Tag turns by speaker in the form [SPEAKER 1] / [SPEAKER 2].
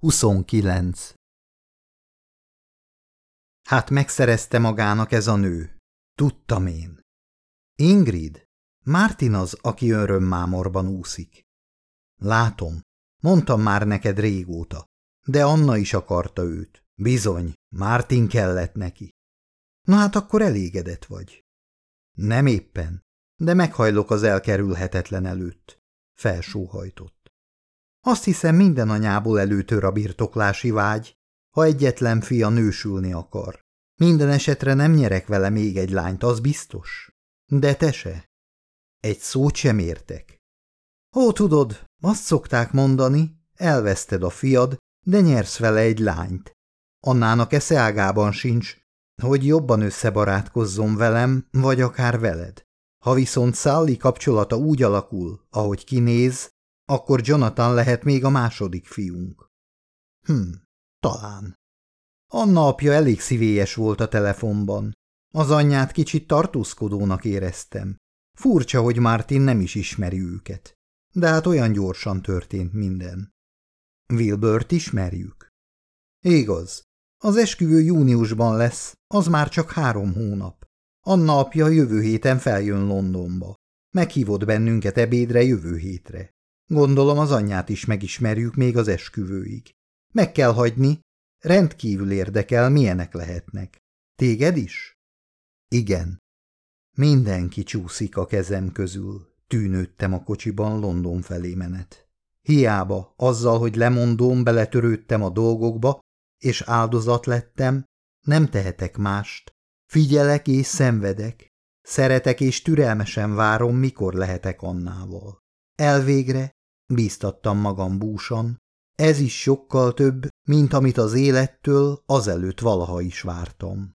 [SPEAKER 1] 29. Hát megszerezte magának ez a nő. Tudtam én. Ingrid? Mártin az, aki örömmámorban úszik. Látom, mondtam már neked régóta, de Anna is akarta őt. Bizony, Mártin kellett neki. Na hát akkor elégedett vagy. Nem éppen, de meghajlok az elkerülhetetlen előtt. Felsóhajtott. Azt hiszem minden anyából előtör a birtoklási vágy, ha egyetlen fia nősülni akar. Minden esetre nem nyerek vele még egy lányt, az biztos. De te se. Egy szót sem értek. Ó, tudod, azt szokták mondani, elveszted a fiad, de nyersz vele egy lányt. Annának esze ágában sincs, hogy jobban összebarátkozzon velem, vagy akár veled. Ha viszont Sally kapcsolata úgy alakul, ahogy kinéz, akkor Jonathan lehet még a második fiunk. Hm, talán. Anna apja elég szívélyes volt a telefonban. Az anyját kicsit tartózkodónak éreztem. Furcsa, hogy Martin nem is ismeri őket. De hát olyan gyorsan történt minden. Wilbert ismerjük. Igaz. Az esküvő júniusban lesz, az már csak három hónap. Anna apja jövő héten feljön Londonba. Meghívott bennünket ebédre jövő hétre. Gondolom az anyját is megismerjük még az esküvőig. Meg kell hagyni, rendkívül érdekel, milyenek lehetnek. Téged is? Igen. Mindenki csúszik a kezem közül. Tűnődtem a kocsiban London felé menet. Hiába, azzal, hogy lemondom, beletörődtem a dolgokba, és áldozat lettem, nem tehetek mást. Figyelek és szenvedek. Szeretek és türelmesen várom, mikor lehetek Annával. Elvégre bíztattam magam búsan, ez is sokkal több, mint amit az élettől azelőtt valaha is vártam.